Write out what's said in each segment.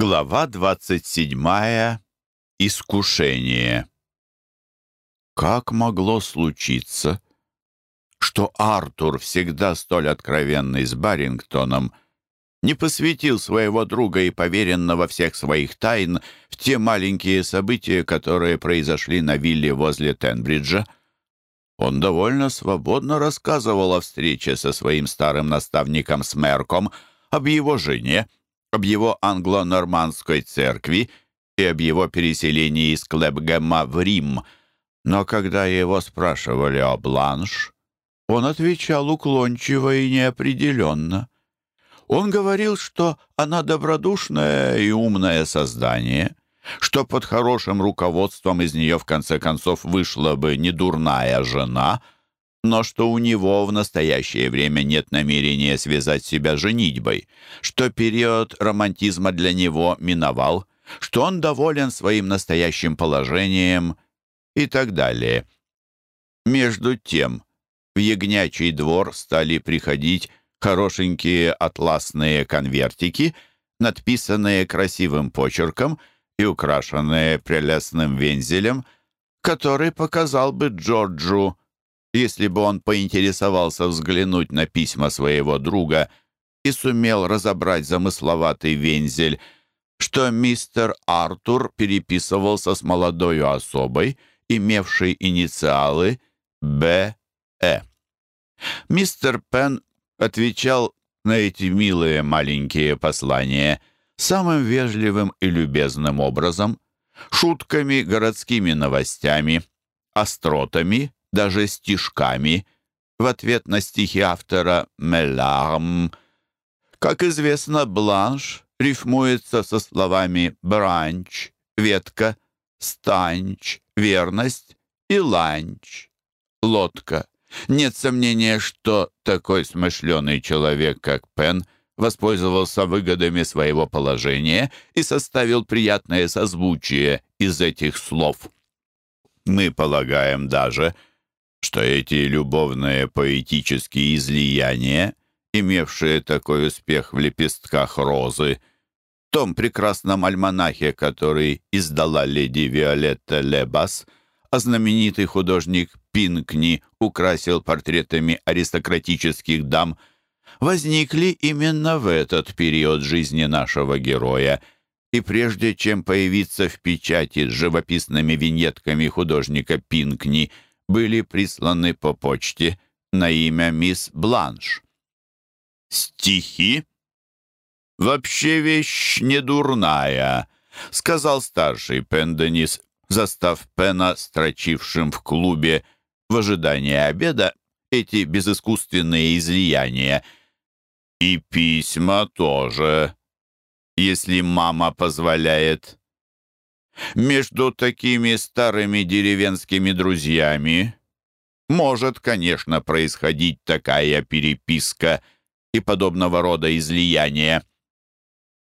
Глава 27. Искушение. Как могло случиться, что Артур, всегда столь откровенный с Барингтоном, не посвятил своего друга и поверенного всех своих тайн в те маленькие события, которые произошли на вилле возле Тенбриджа? Он довольно свободно рассказывал о встрече со своим старым наставником Смерком, об его жене, об его англо-нормандской церкви и об его переселении из Клэбгэма в Рим, но когда его спрашивали о Бланш, он отвечал уклончиво и неопределенно. Он говорил, что она добродушное и умное создание, что под хорошим руководством из нее в конце концов вышла бы недурная жена — но что у него в настоящее время нет намерения связать себя женитьбой, что период романтизма для него миновал, что он доволен своим настоящим положением и так далее. Между тем, в ягнячий двор стали приходить хорошенькие атласные конвертики, надписанные красивым почерком и украшенные прелестным вензелем, который показал бы Джорджу если бы он поинтересовался взглянуть на письма своего друга и сумел разобрать замысловатый вензель, что мистер Артур переписывался с молодою особой, имевшей инициалы Б.Э. Мистер Пен отвечал на эти милые маленькие послания самым вежливым и любезным образом, шутками, городскими новостями, остротами, даже стишками, в ответ на стихи автора «Меларм». Как известно, «бланш» рифмуется со словами «бранч», «ветка», «станч», «верность» и «ланч», «лодка». Нет сомнения, что такой смышленый человек, как Пен, воспользовался выгодами своего положения и составил приятное созвучие из этих слов. Мы полагаем даже, что эти любовные поэтические излияния, имевшие такой успех в лепестках розы, в том прекрасном альманахе, который издала леди Виолетта Лебас, а знаменитый художник Пинкни украсил портретами аристократических дам, возникли именно в этот период жизни нашего героя, и прежде чем появиться в печати с живописными виньетками художника Пинкни – были присланы по почте на имя мисс Бланш. «Стихи? Вообще вещь недурная», — сказал старший Пенденис, застав Пена, строчившим в клубе в ожидании обеда эти безыскусственные излияния. «И письма тоже, если мама позволяет». Между такими старыми деревенскими друзьями может, конечно, происходить такая переписка и подобного рода излияния.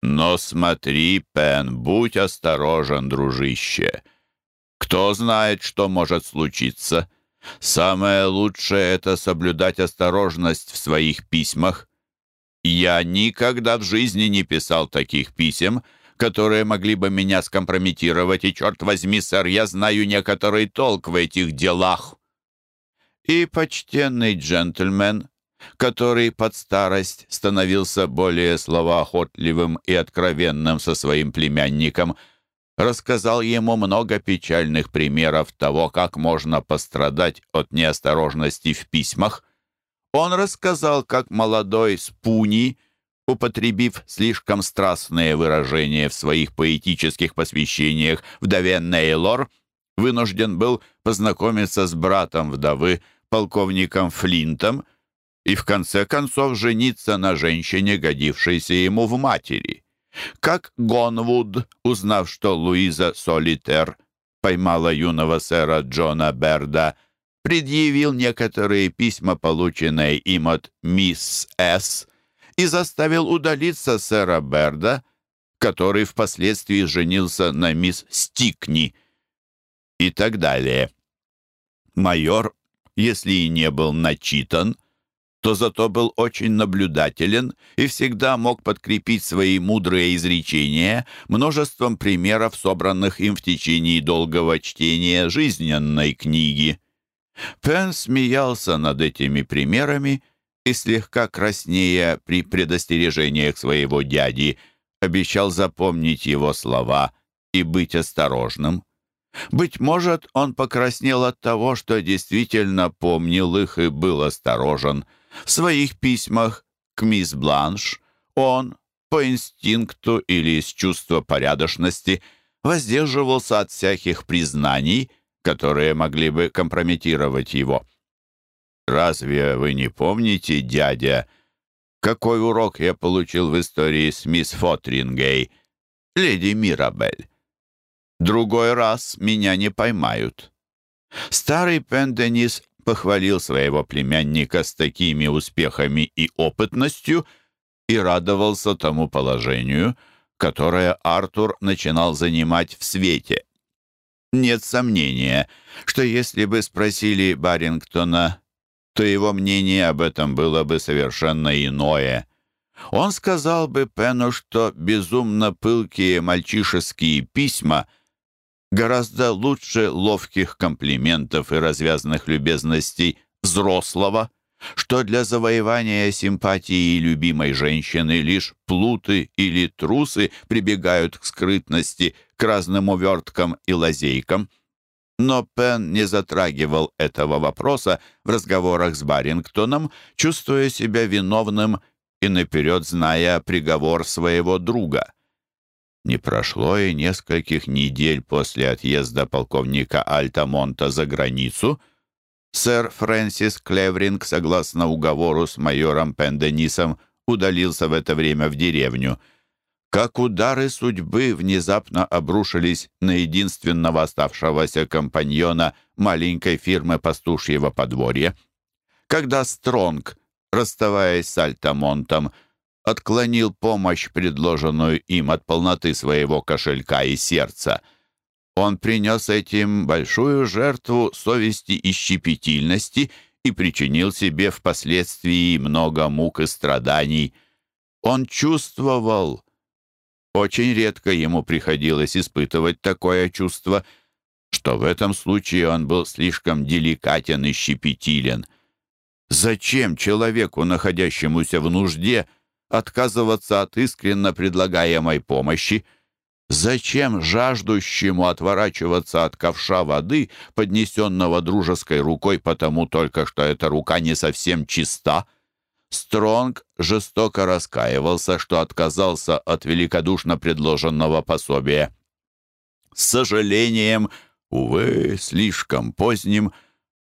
Но смотри, Пен, будь осторожен, дружище. Кто знает, что может случиться. Самое лучшее — это соблюдать осторожность в своих письмах. Я никогда в жизни не писал таких писем — которые могли бы меня скомпрометировать, и, черт возьми, сэр, я знаю некоторый толк в этих делах». И почтенный джентльмен, который под старость становился более словоохотливым и откровенным со своим племянником, рассказал ему много печальных примеров того, как можно пострадать от неосторожности в письмах. Он рассказал, как молодой Спуни — употребив слишком страстные выражения в своих поэтических посвящениях вдове Нейлор, вынужден был познакомиться с братом вдовы, полковником Флинтом, и в конце концов жениться на женщине, годившейся ему в матери. Как Гонвуд, узнав, что Луиза Солитер поймала юного сэра Джона Берда, предъявил некоторые письма, полученные им от мисс С., и заставил удалиться сэра Берда, который впоследствии женился на мисс Стикни и так далее. Майор, если и не был начитан, то зато был очень наблюдателен и всегда мог подкрепить свои мудрые изречения множеством примеров, собранных им в течение долгого чтения жизненной книги. Пен смеялся над этими примерами и, слегка краснея при предостережениях своего дяди, обещал запомнить его слова и быть осторожным. Быть может, он покраснел от того, что действительно помнил их и был осторожен — в своих письмах к мисс Бланш он, по инстинкту или из чувства порядочности, воздерживался от всяких признаний, которые могли бы компрометировать его. «Разве вы не помните, дядя, какой урок я получил в истории с мисс Фотрингей, леди Мирабель? Другой раз меня не поймают». Старый Пенденис похвалил своего племянника с такими успехами и опытностью и радовался тому положению, которое Артур начинал занимать в свете. Нет сомнения, что если бы спросили Барингтона, то его мнение об этом было бы совершенно иное. Он сказал бы Пену, что безумно пылкие мальчишеские письма — гораздо лучше ловких комплиментов и развязных любезностей взрослого, что для завоевания симпатии любимой женщины лишь плуты или трусы прибегают к скрытности, к разным уверткам и лазейкам. Но Пен не затрагивал этого вопроса в разговорах с Барингтоном, чувствуя себя виновным и наперед зная приговор своего друга. Не прошло и нескольких недель после отъезда полковника Альтамонта за границу. Сэр Фрэнсис Клевринг, согласно уговору с майором Пенденисом, удалился в это время в деревню. Как удары судьбы внезапно обрушились на единственного оставшегося компаньона маленькой фирмы пастушьего подворья. Когда Стронг, расставаясь с Альтамонтом, отклонил помощь, предложенную им от полноты своего кошелька и сердца. Он принес этим большую жертву совести и щепетильности и причинил себе впоследствии много мук и страданий. Он чувствовал, очень редко ему приходилось испытывать такое чувство, что в этом случае он был слишком деликатен и щепетилен. Зачем человеку, находящемуся в нужде, — отказываться от искренно предлагаемой помощи? Зачем жаждущему отворачиваться от ковша воды, поднесенного дружеской рукой, потому только что эта рука не совсем чиста? Стронг жестоко раскаивался, что отказался от великодушно предложенного пособия. С сожалением, увы, слишком поздним,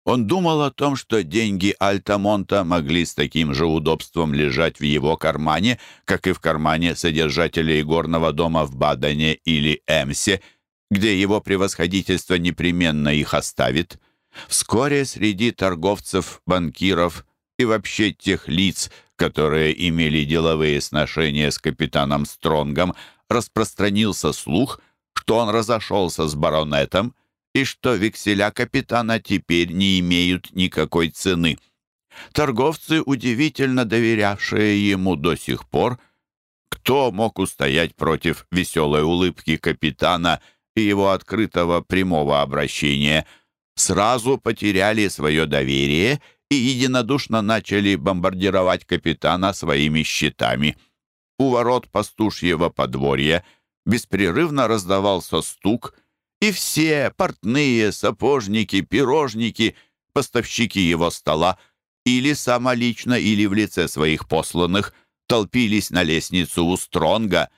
он думал о том, что деньги Альтамонта могли с таким же удобством лежать в его кармане, как и в кармане содержателя игорного дома в Бадене или Эмсе, где его превосходительство непременно их оставит. Вскоре среди торговцев, банкиров и вообще тех лиц, которые имели деловые сношения с капитаном Стронгом, распространился слух, что он разошелся с баронетом и что векселя капитана теперь не имеют никакой цены. Торговцы, удивительно доверявшие ему до сих пор, кто мог устоять против веселой улыбки капитана и его открытого прямого обращения, сразу потеряли свое доверие и единодушно начали бомбардировать капитана своими щитами. У ворот пастушьего подворья беспрерывно раздавался стук — и все портные, сапожники, пирожники, поставщики его стола или самолично, или в лице своих посланных толпились на лестницу у Стронга.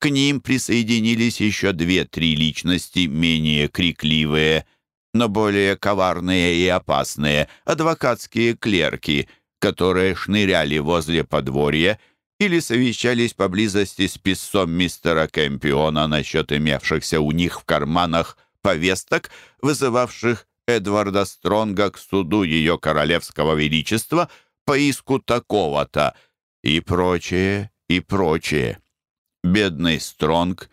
К ним присоединились еще две-три личности, менее крикливые, но более коварные и опасные, адвокатские клерки, которые шныряли возле подворья или совещались поблизости с писцом мистера Кэмпиона насчет имевшихся у них в карманах повесток, вызывавших Эдварда Стронга к суду ее королевского величества по иску такого-то и прочее, и прочее. Бедный Стронг,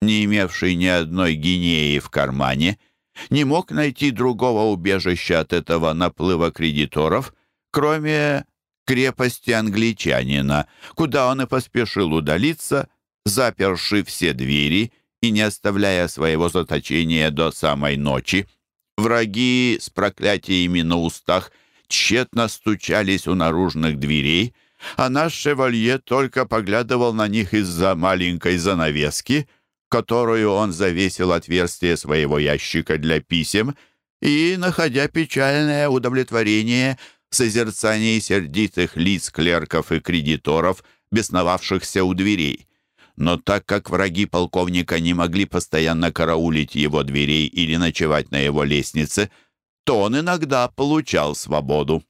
не имевший ни одной гинеи в кармане, не мог найти другого убежища от этого наплыва кредиторов, кроме крепости англичанина, куда он и поспешил удалиться, заперши все двери и не оставляя своего заточения до самой ночи. Враги с проклятиями на устах тщетно стучались у наружных дверей, а наш шевалье только поглядывал на них из-за маленькой занавески, которую он завесил отверстие своего ящика для писем, и, находя печальное удовлетворение в созерцании сердитых лиц клерков и кредиторов, бесновавшихся у дверей. Но так как враги полковника не могли постоянно караулить его дверей или ночевать на его лестнице, то он иногда получал свободу.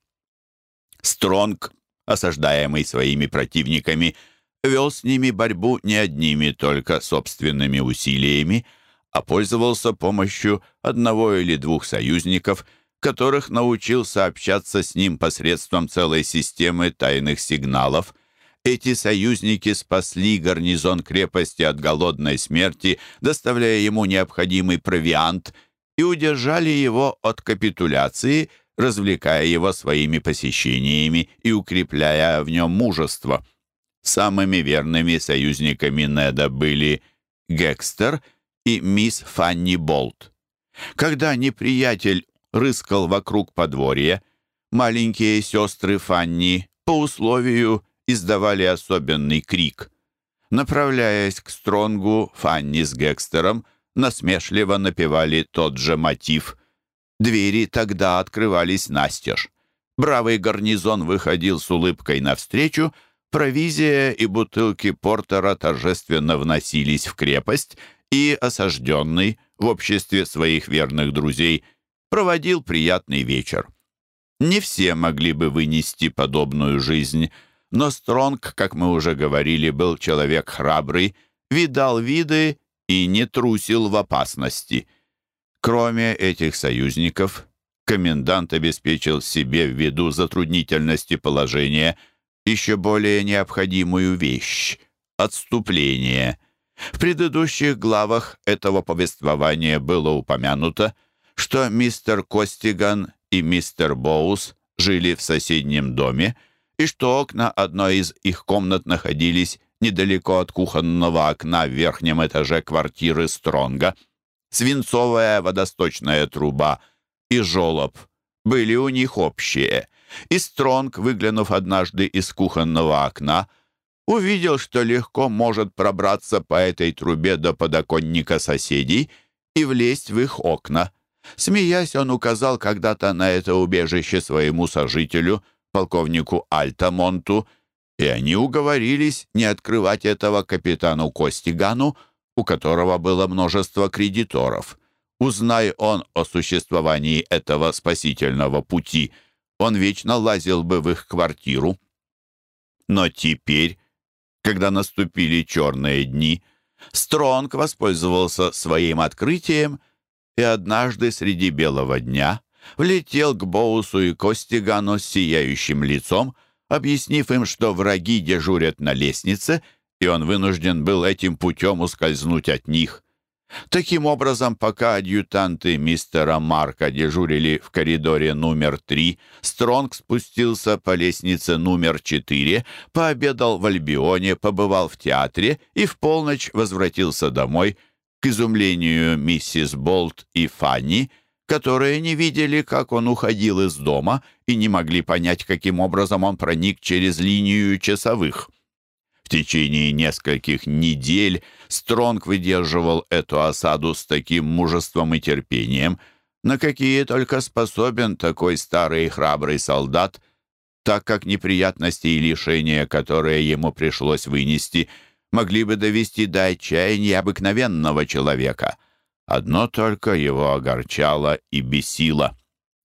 Стронг, осаждаемый своими противниками, вел с ними борьбу не одними только собственными усилиями, а пользовался помощью одного или двух союзников, которых научился общаться с ним посредством целой системы тайных сигналов – эти союзники спасли гарнизон крепости от голодной смерти, доставляя ему необходимый провиант, и удержали его от капитуляции, развлекая его своими посещениями и укрепляя в нем мужество. Самыми верными союзниками Неда были Гекстер и мисс Фанни Болт. Когда неприятель рыскал вокруг подворья, маленькие сестры Фанни по условию издавали особенный крик. Направляясь к Стронгу, Фанни с Гекстером насмешливо напевали тот же мотив. Двери тогда открывались настежь. Бравый гарнизон выходил с улыбкой навстречу, провизия и бутылки портера торжественно вносились в крепость, и осажденный в обществе своих верных друзей проводил приятный вечер. Не все могли бы вынести подобную жизнь — но Стронг, как мы уже говорили, был человек храбрый, видал виды и не трусил в опасности. Кроме этих союзников, комендант обеспечил себе ввиду затруднительности положения еще более необходимую вещь — отступление. В предыдущих главах этого повествования было упомянуто, что мистер Костиган и мистер Боус жили в соседнем доме, и что окна одной из их комнат находились недалеко от кухонного окна в верхнем этаже квартиры Стронга. Свинцовая водосточная труба и жолоб были у них общие, и Стронг, выглянув однажды из кухонного окна, увидел, что легко может пробраться по этой трубе до подоконника соседей и влезть в их окна. Смеясь, он указал когда-то на это убежище своему сожителю — полковнику Альтамонту, и они уговорились не открывать этого капитану Костигану, у которого было множество кредиторов. Узнай он о существовании этого спасительного пути, он вечно лазил бы в их квартиру. Но теперь, когда наступили черные дни, Стронг воспользовался своим открытием и однажды среди белого дня влетел к Боусу и Костигану с сияющим лицом, объяснив им, что враги дежурят на лестнице, и он вынужден был этим путем ускользнуть от них. Таким образом, пока адъютанты мистера Марка дежурили в коридоре номер три, Стронг спустился по лестнице номер четыре, пообедал в Альбионе, побывал в театре и в полночь возвратился домой. К изумлению миссис Болт и Фанни — которые не видели, как он уходил из дома и не могли понять, каким образом он проник через линию часовых. В течение нескольких недель Стронг выдерживал эту осаду с таким мужеством и терпением, на какие только способен такой старый и храбрый солдат, так как неприятности и лишения, которые ему пришлось вынести, могли бы довести до отчаяния обыкновенного человека — Одно только его огорчало и бесило.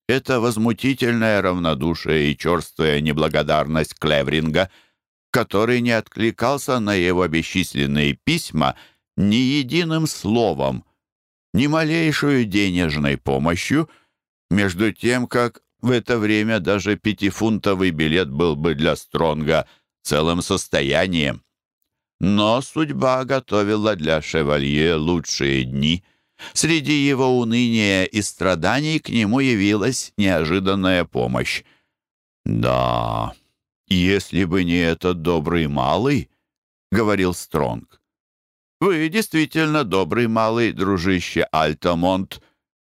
Это возмутительное равнодушие и черствая неблагодарность Клевринга, который не откликался на его бесчисленные письма ни единым словом, ни малейшую денежной помощью, между тем, как в это время даже пятифунтовый билет был бы для Стронга целым состоянием. Но судьба готовила для шевалье лучшие дни — Среди его уныния и страданий к нему явилась неожиданная помощь. Да, «Если бы не этот добрый малый», — говорил Стронг. «Вы действительно добрый малый, дружище Альтамонт,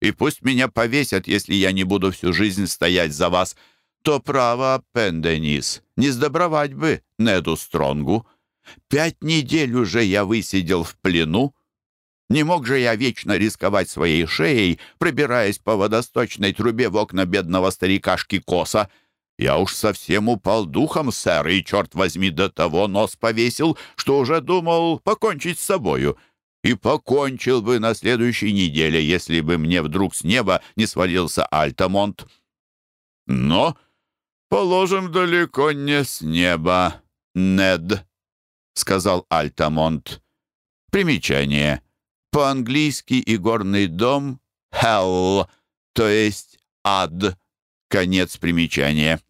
и пусть меня повесят, если я не буду всю жизнь стоять за вас, то право, Пенденис, не сдобровать бы Неду Стронгу. Пять недель уже я высидел в плену, не мог же я вечно рисковать своей шеей, пробираясь по водосточной трубе в окна бедного старикашки Коса. Я уж совсем упал духом, сэр, и, черт возьми, до того нос повесил, что уже думал покончить с собою. И покончил бы на следующей неделе, если бы мне вдруг с неба не свалился Альтамонт. Но, положим, далеко не с неба, Нед, — сказал Альтамонт. Примечание — по-английски игорный дом — hell, то есть ад. Конец примечания.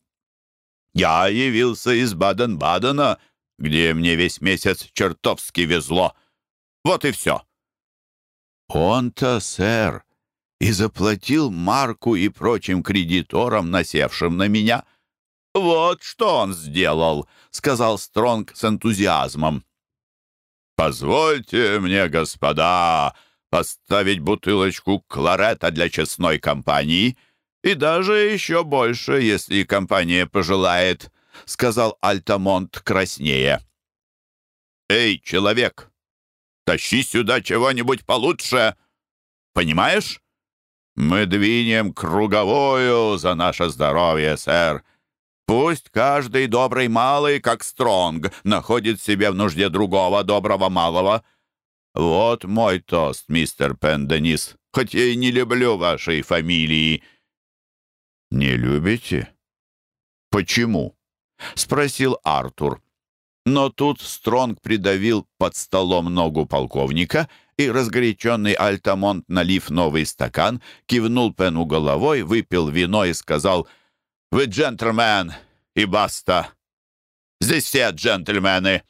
Я явился из Баден-Бадена, где мне весь месяц чертовски везло. Вот и все. Он-то, сэр, и заплатил Марку и прочим кредиторам, насевшим на меня. «Вот что он сделал», — сказал Стронг с энтузиазмом. «Позвольте мне, господа, поставить бутылочку кларета для честной компании и даже еще больше, если компания пожелает», — сказал Альтамонт краснее. «Эй, человек, тащи сюда чего-нибудь получше, понимаешь? Мы двинем круговую за наше здоровье, сэр, Пусть каждый добрый малый, как Стронг, находит себе в нужде другого доброго малого. Вот мой тост, мистер Пенденис, хоть я и не люблю вашей фамилии». «Не любите?» «Почему?» — спросил Артур. Но тут Стронг придавил под столом ногу полковника, и разгоряченный Альтамонт, налив новый стакан, кивнул Пену головой, выпил вино и сказал — вы джентльмен, и баста. Здесь все джентльмены.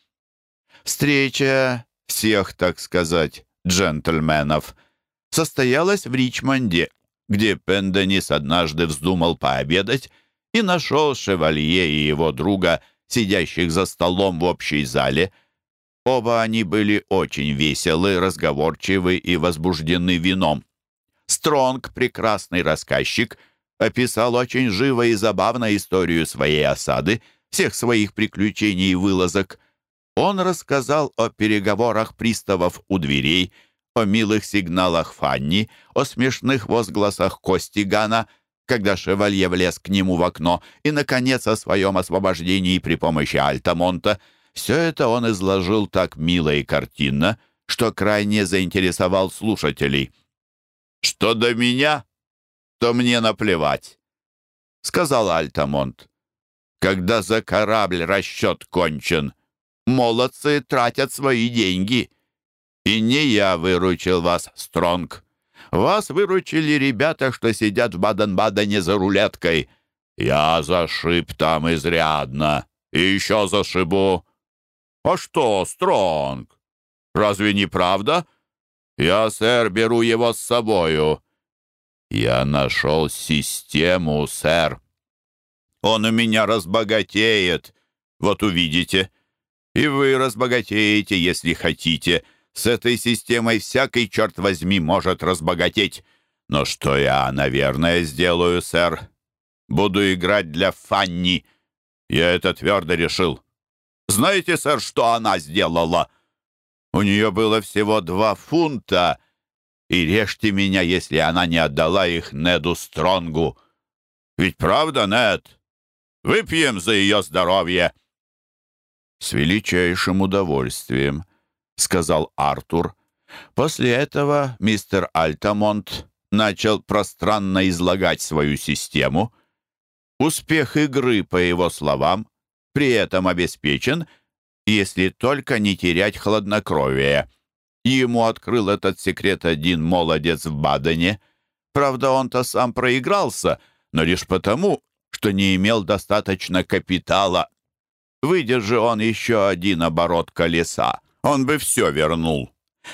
Встреча всех, так сказать, джентльменов состоялась в Ричмонде, где Пенденис однажды вздумал пообедать и нашел шевалье и его друга, сидящих за столом в общей зале. Оба они были очень веселы, разговорчивы и возбуждены вином. Стронг, прекрасный рассказчик — описал очень живо и забавно историю своей осады, всех своих приключений и вылазок. Он рассказал о переговорах приставов у дверей, о милых сигналах Фанни, о смешных возгласах Костигана, когда шевалье влез к нему в окно, и, наконец, о своем освобождении при помощи Альтамонта. Все это он изложил так мило и картинно, что крайне заинтересовал слушателей. «Что до меня?» то мне наплевать», — сказал Альтамонт. «Когда за корабль расчет кончен, молодцы тратят свои деньги. И не я выручил вас, Стронг. Вас выручили ребята, что сидят в Баден-Бадене за рулеткой. Я зашиб там изрядно. И еще зашибу. А что, Стронг? Разве не правда? Я, сэр, беру его с собою. «Я нашел систему, сэр. Он у меня разбогатеет, вот увидите. И вы разбогатеете, если хотите. С этой системой всякий, черт возьми, может разбогатеть. Но что я, наверное, сделаю, сэр? Буду играть для Фанни. Я это твердо решил. Знаете, сэр, что она сделала?» У нее было всего два фунта, и режьте меня, если она не отдала их Неду Стронгу. Ведь правда, Нед? Выпьем за ее здоровье!» «С величайшим удовольствием», — сказал Артур. После этого мистер Альтамонт начал пространно излагать свою систему. Успех игры, по его словам, при этом обеспечен, если только не терять хладнокровие. Ему открыл этот секрет один молодец в Бадене. Правда, он-то сам проигрался, но лишь потому, что не имел достаточно капитала. Выдержи он еще один оборот колеса, он бы все вернул.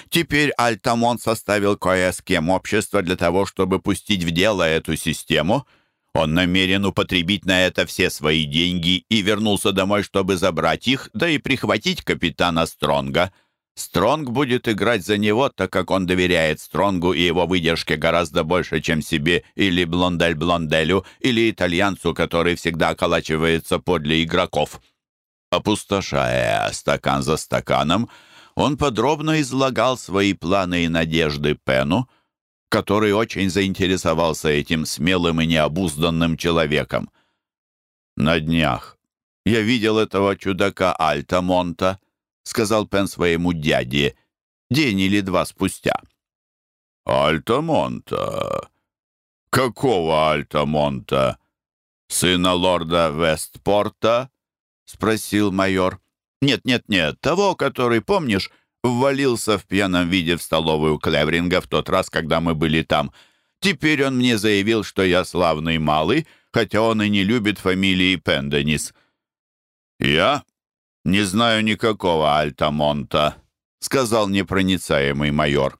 Теперь Альтамон составил кое с кем общество для того, чтобы пустить в дело эту систему. Он намерен употребить на это все свои деньги и вернулся домой, чтобы забрать их, да и прихватить капитана Стронга. Стронг будет играть за него, так как он доверяет Стронгу и его выдержке гораздо больше, чем себе или Блондель-Блонделю, или итальянцу, который всегда околачивается подле игроков. Опустошая стакан за стаканом, он подробно излагал свои планы и надежды Пену, который очень заинтересовался этим смелым и необузданным человеком. «На днях я видел этого чудака Альтамонта», — сказал Пен своему дяде, день или два спустя. «Альтамонта? Какого Альтамонта? Сына лорда Вестпорта?» — спросил майор. «Нет-нет-нет, того, который, помнишь, ввалился в пьяном виде в столовую Клевринга в тот раз, когда мы были там. Теперь он мне заявил, что я славный малый, хотя он и не любит фамилии Пенденис. «Я не знаю никакого Альтамонта», — сказал непроницаемый майор.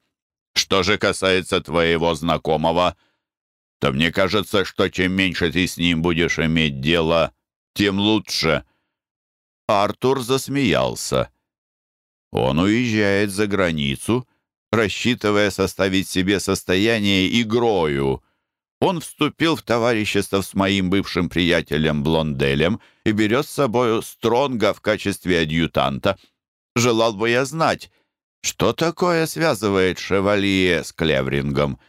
«Что же касается твоего знакомого, то мне кажется, что чем меньше ты с ним будешь иметь дело, тем лучше». Артур засмеялся. Он уезжает за границу, рассчитывая составить себе состояние игрою. Он вступил в товарищество с моим бывшим приятелем Блонделем и берет с собою Стронга в качестве адъютанта. Желал бы я знать, что такое связывает шевалье с Клеврингом.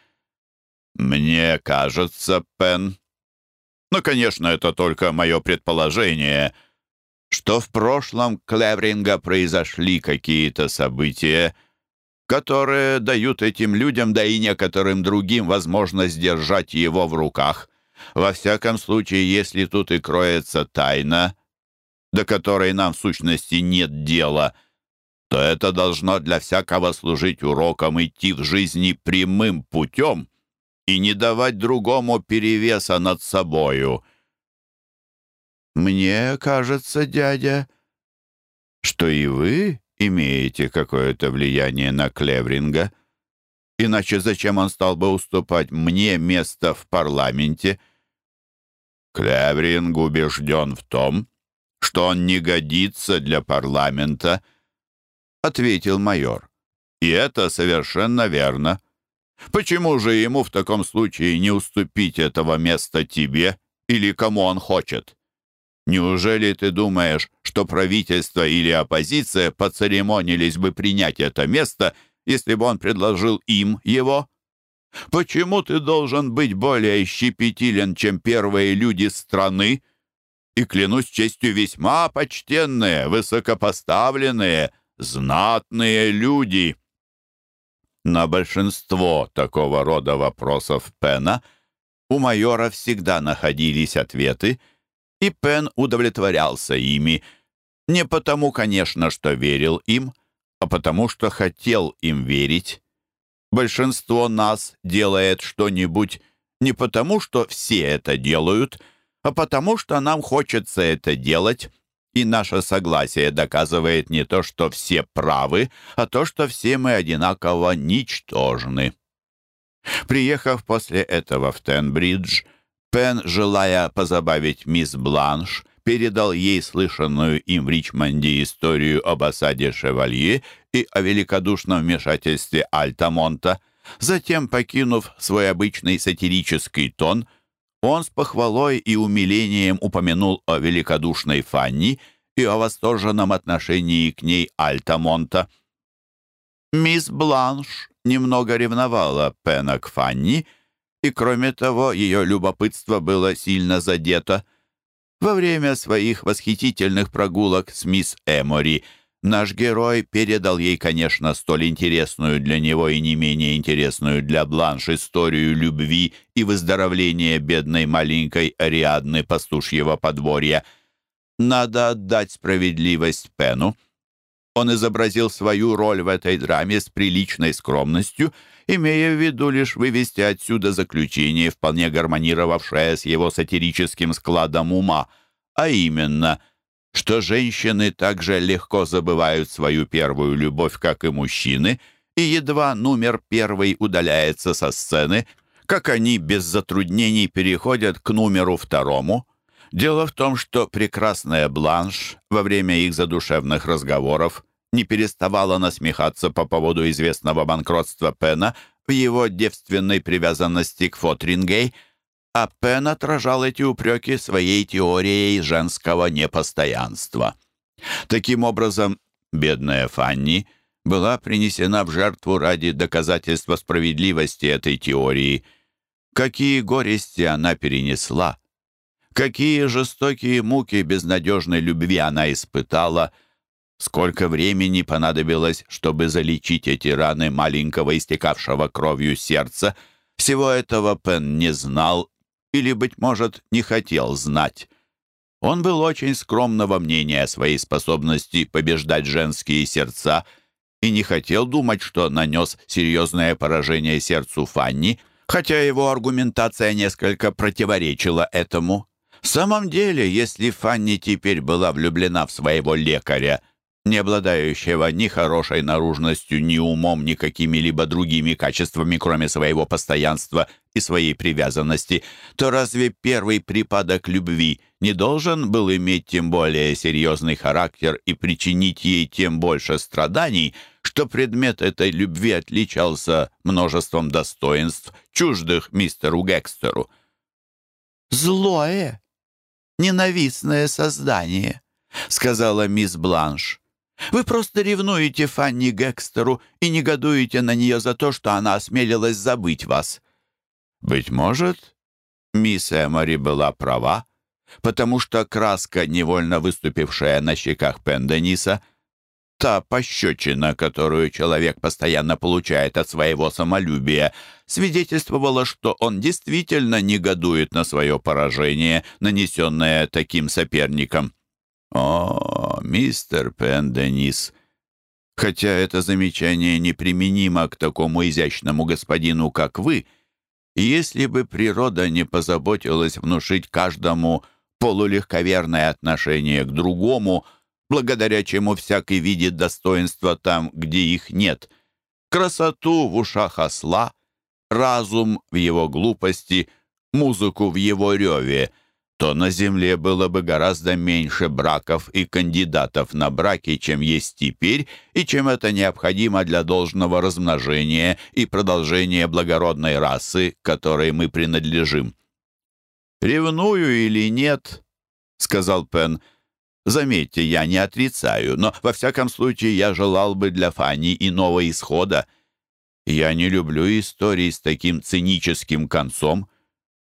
Мне кажется, Пен... Ну, конечно, это только мое предположение — что в прошлом Клевринга произошли какие-то события, которые дают этим людям, да и некоторым другим, возможность держать его в руках. Во всяком случае, если тут и кроется тайна, до которой нам в сущности нет дела, то это должно для всякого служить уроком идти в жизни прямым путем и не давать другому перевеса над собою — «Мне кажется, дядя, что и вы имеете какое-то влияние на Клевринга. Иначе зачем он стал бы уступать мне место в парламенте?» Клевринг убежден в том, что он не годится для парламента, — ответил майор. И это совершенно верно. Почему же ему в таком случае не уступить этого места тебе или кому он хочет? Неужели ты думаешь, что правительство или оппозиция поцеремонились бы принять это место, если бы он предложил им его? Почему ты должен быть более щепетилен, чем первые люди страны? И, клянусь честью, весьма почтенные, высокопоставленные, знатные люди. На большинство такого рода вопросов Пена у майора всегда находились ответы — и Пен удовлетворялся ими. Не потому, конечно, что верил им, а потому, что хотел им верить. Большинство нас делает что-нибудь не потому, что все это делают, а потому, что нам хочется это делать, и наше согласие доказывает не то, что все правы, а то, что все мы одинаково ничтожны. Приехав после этого в Тенбридж, Пен, желая позабавить мисс Бланш, передал ей слышанную им в Ричмонде историю об осаде Шевалье и о великодушном вмешательстве Альтамонта. Затем, покинув свой обычный сатирический тон, он с похвалой и умилением упомянул о великодушной Фанни и о восторженном отношении к ней Альтамонта. Мисс Бланш немного ревновала Пена к Фанни — и, кроме того, ее любопытство было сильно задето. Во время своих восхитительных прогулок с мисс Эмори наш герой передал ей, конечно, столь интересную для него и не менее интересную для Бланш историю любви и выздоровления бедной маленькой Ариадны пастушьего подворья. Надо отдать справедливость Пену. Он изобразил свою роль в этой драме с приличной скромностью — имея в виду лишь вывести отсюда заключение, вполне гармонировавшее с его сатирическим складом ума, а именно, что женщины также легко забывают свою первую любовь, как и мужчины, и едва номер первый удаляется со сцены, как они без затруднений переходят к номеру второму. Дело в том, что прекрасная Бланш во время их задушевных разговоров не переставала насмехаться по поводу известного банкротства Пена в его девственной привязанности к Фотрингей, а Пен отражал эти упреки своей теорией женского непостоянства. Таким образом, бедная Фанни была принесена в жертву ради доказательства справедливости этой теории. Какие горести она перенесла, какие жестокие муки безнадежной любви она испытала — Сколько времени понадобилось, чтобы залечить эти раны маленького истекавшего кровью сердца, всего этого Пен не знал или, быть может, не хотел знать. Он был очень скромного мнения о своей способности побеждать женские сердца и не хотел думать, что нанес серьезное поражение сердцу Фанни, хотя его аргументация несколько противоречила этому. В самом деле, если Фанни теперь была влюблена в своего лекаря, не обладающего ни хорошей наружностью, ни умом, ни какими-либо другими качествами, кроме своего постоянства и своей привязанности, то разве первый припадок любви не должен был иметь тем более серьезный характер и причинить ей тем больше страданий, что предмет этой любви отличался множеством достоинств, чуждых мистеру Гекстеру? «Злое, ненавистное создание», — сказала мисс Бланш. Вы просто ревнуете Фанни Гекстеру и негодуете на нее за то, что она осмелилась забыть вас». «Быть может, мисс Эмори была права, потому что краска, невольно выступившая на щеках Пендениса, та пощечина, которую человек постоянно получает от своего самолюбия, свидетельствовала, что он действительно негодует на свое поражение, нанесенное таким соперником. «О, мистер Пенденис!» Хотя это замечание неприменимо к такому изящному господину, как вы, если бы природа не позаботилась внушить каждому полулегковерное отношение к другому, благодаря чему всякий видит достоинства там, где их нет, красоту в ушах осла, разум в его глупости, музыку в его реве — то на Земле было бы гораздо меньше браков и кандидатов на браки, чем есть теперь, и чем это необходимо для должного размножения и продолжения благородной расы, которой мы принадлежим. «Ревную или нет», — сказал Пен, — «заметьте, я не отрицаю, но во всяком случае я желал бы для Фани иного исхода. Я не люблю истории с таким циническим концом».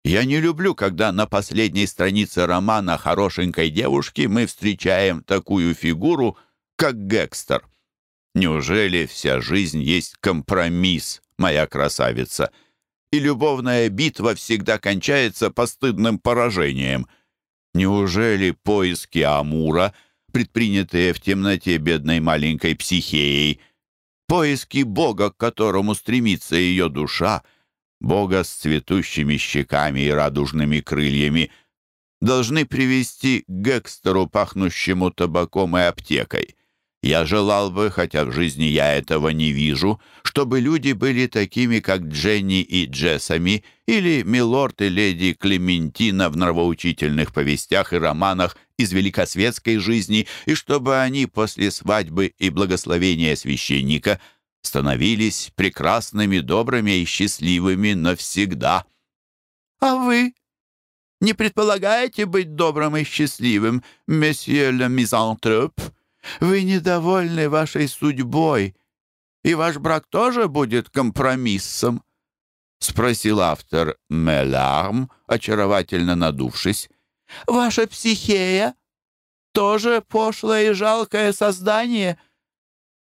Я не люблю, когда на последней странице романа хорошенькой девушки мы встречаем такую фигуру, как Гекстер. Неужели вся жизнь есть компромисс, моя красавица? И любовная битва всегда кончается постыдным поражением. Неужели поиски Амура, предпринятые в темноте бедной маленькой психеей, поиски Бога, к которому стремится ее душа — Бога с цветущими щеками и радужными крыльями, должны привести к Гекстеру, пахнущему табаком и аптекой. Я желал бы, хотя в жизни я этого не вижу, чтобы люди были такими, как Дженни и Джессами, или Милорд и леди Клементина в нравоучительных повестях и романах из великосветской жизни, и чтобы они после свадьбы и благословения священника – становились прекрасными, добрыми и счастливыми навсегда. «А вы не предполагаете быть добрым и счастливым, месье ле мизантроп? Вы недовольны вашей судьбой, и ваш брак тоже будет компромиссом?» — спросил автор Меларм, очаровательно надувшись. «Ваша психея тоже пошлое и жалкое создание?»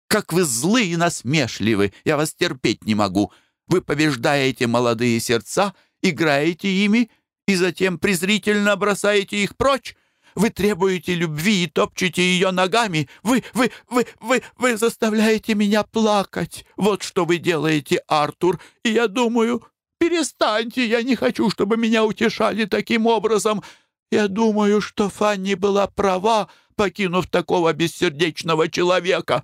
Как вы злы и насмешливы! Я вас терпеть не могу! Вы побеждаете молодые сердца, играете ими и затем презрительно бросаете их прочь. Вы требуете любви и топчете ее ногами. Вы, вы, вы, вы, вы заставляете меня плакать. Вот что вы делаете, Артур. И я думаю, перестаньте, я не хочу, чтобы меня утешали таким образом. Я думаю, что Фанни была права, покинув такого бессердечного человека».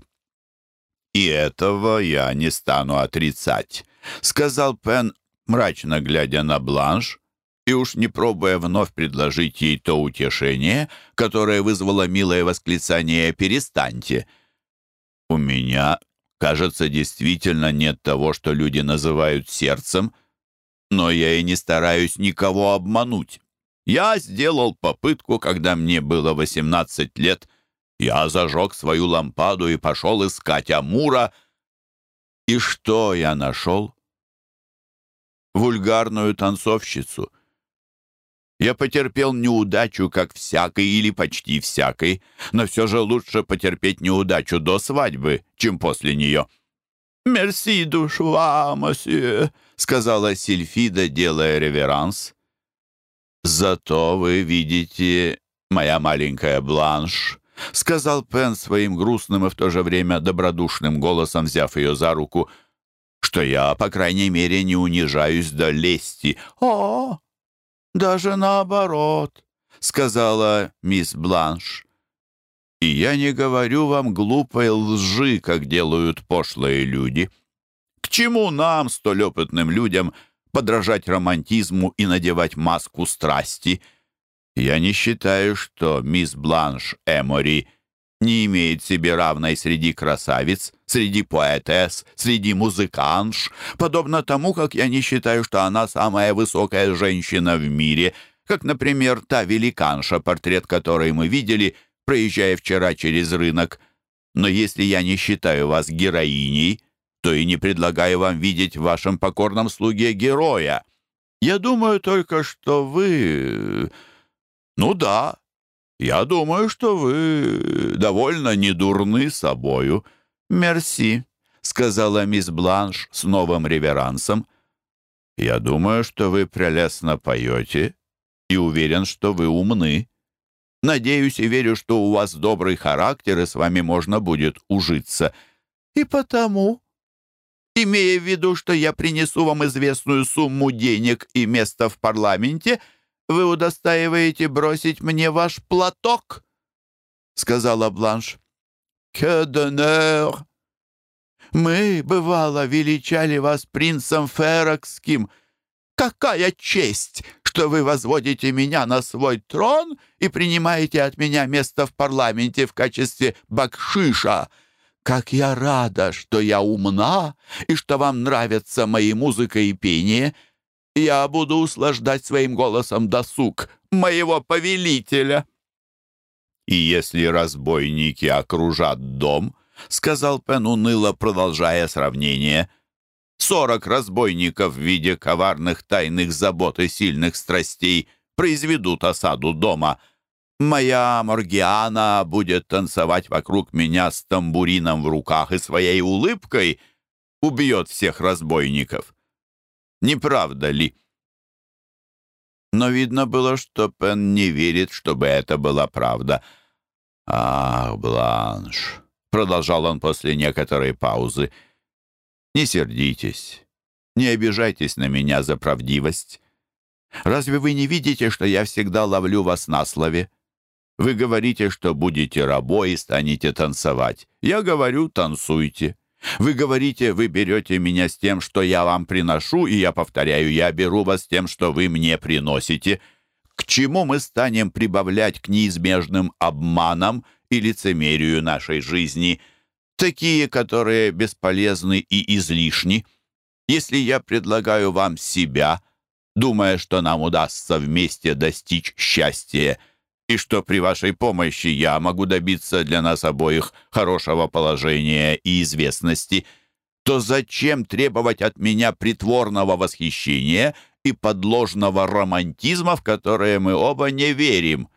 «И этого я не стану отрицать», — сказал Пен, мрачно глядя на Бланш, и уж не пробуя вновь предложить ей то утешение, которое вызвало милое восклицание «перестаньте». «У меня, кажется, действительно нет того, что люди называют сердцем, но я и не стараюсь никого обмануть. Я сделал попытку, когда мне было 18 лет. Я зажег свою лампаду и пошел искать Амура. И что я нашел? Вульгарную танцовщицу — я потерпел неудачу, как всякой или почти всякой, но все же лучше потерпеть неудачу до свадьбы, чем после нее». «Мерси, душва, мосье», — сказала Сильфида, делая реверанс. «Зато вы видите, моя маленькая Бланш», — сказал Пен своим грустным и в то же время добродушным голосом, взяв ее за руку, «что я, по крайней мере, не унижаюсь до лести». «О, «Даже наоборот», — сказала мисс Бланш. «И я не говорю вам глупой лжи, как делают пошлые люди. К чему нам, столь опытным людям, подражать романтизму и надевать маску страсти? Я не считаю, что мисс Бланш Эмори — не имеет себе равной среди красавиц, среди поэтесс, среди музыканш, подобно тому, как я не считаю, что она самая высокая женщина в мире, как, например, та великанша, портрет которой мы видели, проезжая вчера через рынок. Но если я не считаю вас героиней, то и не предлагаю вам видеть в вашем покорном слуге героя. Я думаю только, что вы... Ну да, я думаю, что вы довольно недурны собою. Мерси, сказала мисс Бланш с новым реверансом. Я думаю, что вы прелестно поете и уверен, что вы умны. Надеюсь и верю, что у вас добрый характер, и с вами можно будет ужиться. И потому, имея в виду, что я принесу вам известную сумму денег и место в парламенте, — вы удостаиваете бросить мне ваш платок?» — сказала Бланш. «Que! Мы, бывало, величали вас принцем Ферокским. Какая честь, что вы возводите меня на свой трон и принимаете от меня место в парламенте в качестве бакшиша!» Как я рада, что я умна и что вам нравятся мои музыка и пение — я буду услаждать своим голосом досуг моего повелителя». «И если разбойники окружат дом», — сказал Пен уныло, продолжая сравнение, «сорок разбойников в виде коварных тайных забот и сильных страстей произведут осаду дома. Моя Моргиана будет танцевать вокруг меня с тамбурином в руках и своей улыбкой убьет всех разбойников. Не правда ли?» Но видно было, что Пен не верит, чтобы это была правда. «Ах, Бланш!» — продолжал он после некоторой паузы. «Не сердитесь, не обижайтесь на меня за правдивость. Разве вы не видите, что я всегда ловлю вас на слове? Вы говорите, что будете рабой и станете танцевать. Я говорю, танцуйте. Вы говорите, вы берете меня с тем, что я вам приношу, и я повторяю, я беру вас с тем, что вы мне приносите. К чему мы станем прибавлять к неизбежным обманам и лицемерию нашей жизни, такие, которые бесполезны и излишни? Если я предлагаю вам себя, думая, что нам удастся вместе достичь счастья, и что при вашей помощи я могу добиться для нас обоих хорошего положения и известности, то зачем требовать от меня притворного восхищения и подложного романтизма, в которые мы оба не верим?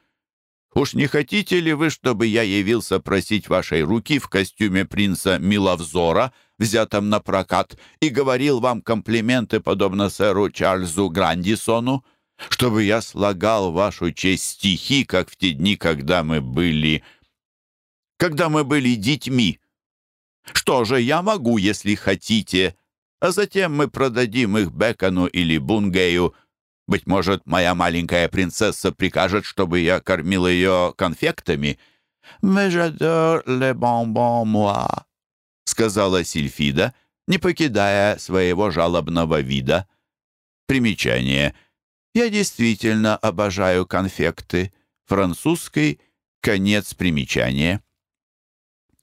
Уж не хотите ли вы, чтобы я явился просить вашей руки в костюме принца Миловзора, взятом на прокат, и говорил вам комплименты, подобно сэру Чарльзу Грандисону? Чтобы я слагал вашу честь стихи, как в те дни, когда мы были... когда мы были детьми. Что же я могу, если хотите, а затем мы продадим их Бекону или Бунгею. Быть может, моя маленькая принцесса прикажет, чтобы я кормил ее конфектами. «Mais j'adore les bonbons, moi», — сказала Сильфида, не покидая своего жалобного вида. Примечание. Я действительно обожаю конфекты. Французский конец примечания.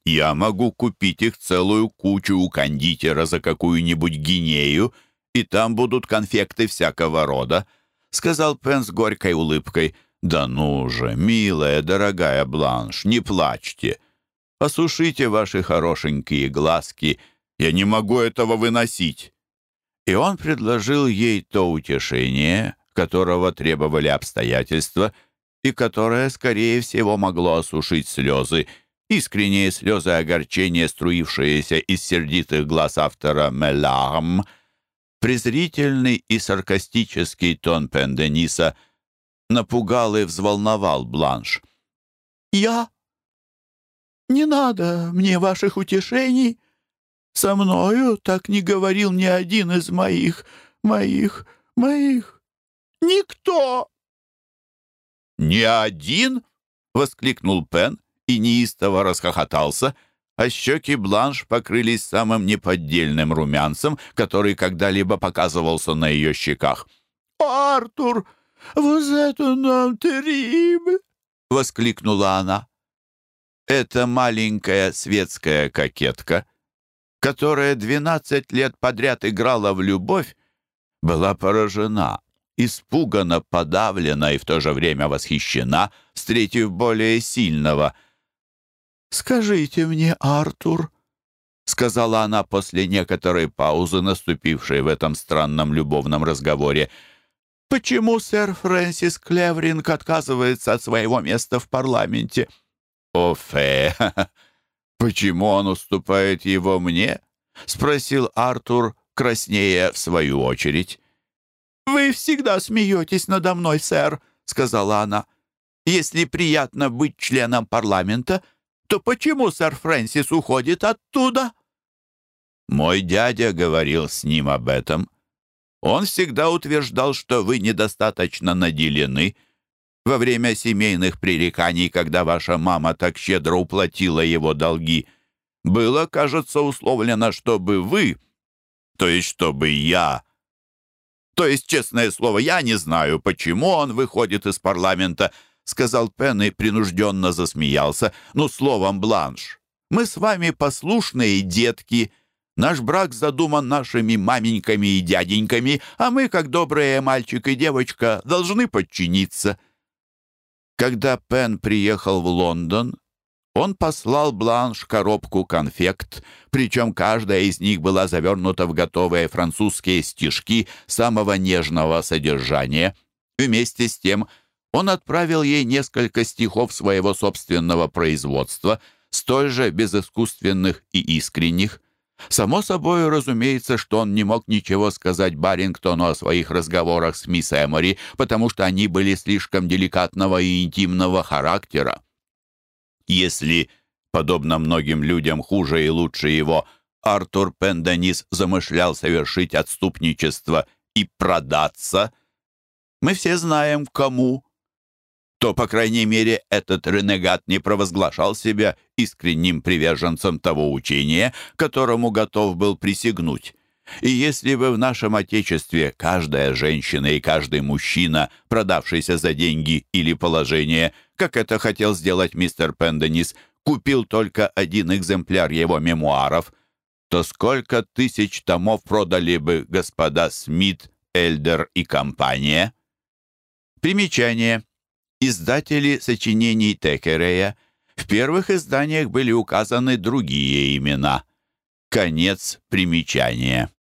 Я могу купить их целую кучу у кондитера за какую-нибудь гинею, и там будут конфекты всякого рода», — сказал Пен с горькой улыбкой. «Да ну же, милая, дорогая Бланш, не плачьте. Осушите ваши хорошенькие глазки. Я не могу этого выносить». И он предложил ей то утешение, которого требовали обстоятельства, и которое, скорее всего, могло осушить слезы, искренние слезы огорчения, струившиеся из сердитых глаз автора «Меларм», презрительный и саркастический тон Пендениса напугал и взволновал Бланш. «Я? Не надо мне ваших утешений. Со мною так не говорил ни один из моих, моих, моих. Никто!» «Не один?» — воскликнул Пен и неистово расхохотался, а щеки Бланш покрылись самым неподдельным румянцем, который когда-либо показывался на ее щеках. «Артур, вот это нам териб!» — воскликнула она. Эта маленькая светская кокетка, которая двенадцать лет подряд играла в любовь, была поражена, испугана, подавлена и в то же время восхищена, встретив более сильного — «Скажите мне, Артур», — сказала она после некоторой паузы, наступившей в этом странном любовном разговоре, «почему сэр Фрэнсис Клевринг отказывается от своего места в парламенте?» «О, Фе, почему он уступает его мне?» — спросил Артур, краснея в свою очередь. «Вы всегда смеетесь надо мной, сэр», — сказала она. «Если приятно быть членом парламента, то почему сэр Фрэнсис уходит оттуда?» «Мой дядя говорил с ним об этом. Он всегда утверждал, что вы недостаточно наделены. Во время семейных пререканий, когда ваша мама так щедро уплатила его долги, было, кажется, условлено, чтобы вы, то есть чтобы я, то есть, честное слово, я не знаю, почему он выходит из парламента, —— сказал Пен и принужденно засмеялся. «Ну, словом, Бланш, мы с вами послушные детки. Наш брак задуман нашими маменьками и дяденьками, а мы, как добрые мальчик и девочка, должны подчиниться». Когда Пен приехал в Лондон, он послал Бланш коробку конфект, причем каждая из них была завернута в готовые французские стишки самого нежного содержания. Вместе с тем – он отправил ей несколько стихов своего собственного производства, столь же безыскусственных и искренних. Само собой, разумеется, что он не мог ничего сказать Барингтону о своих разговорах с мисс Эмори, потому что они были слишком деликатного и интимного характера. Если, подобно многим людям хуже и лучше его, Артур Пенденис замышлял совершить отступничество и продаться, мы все знаем, кому то, по крайней мере, этот ренегат не провозглашал себя искренним приверженцем того учения, которому готов был присягнуть. И если бы в нашем Отечестве каждая женщина и каждый мужчина, продавшийся за деньги или положение, как это хотел сделать мистер Пенденис, купил только один экземпляр его мемуаров, то сколько тысяч томов продали бы господа Смит, Эльдер и компания? Примечание. Издатели сочинений Текерея в первых изданиях были указаны другие имена. Конец примечания.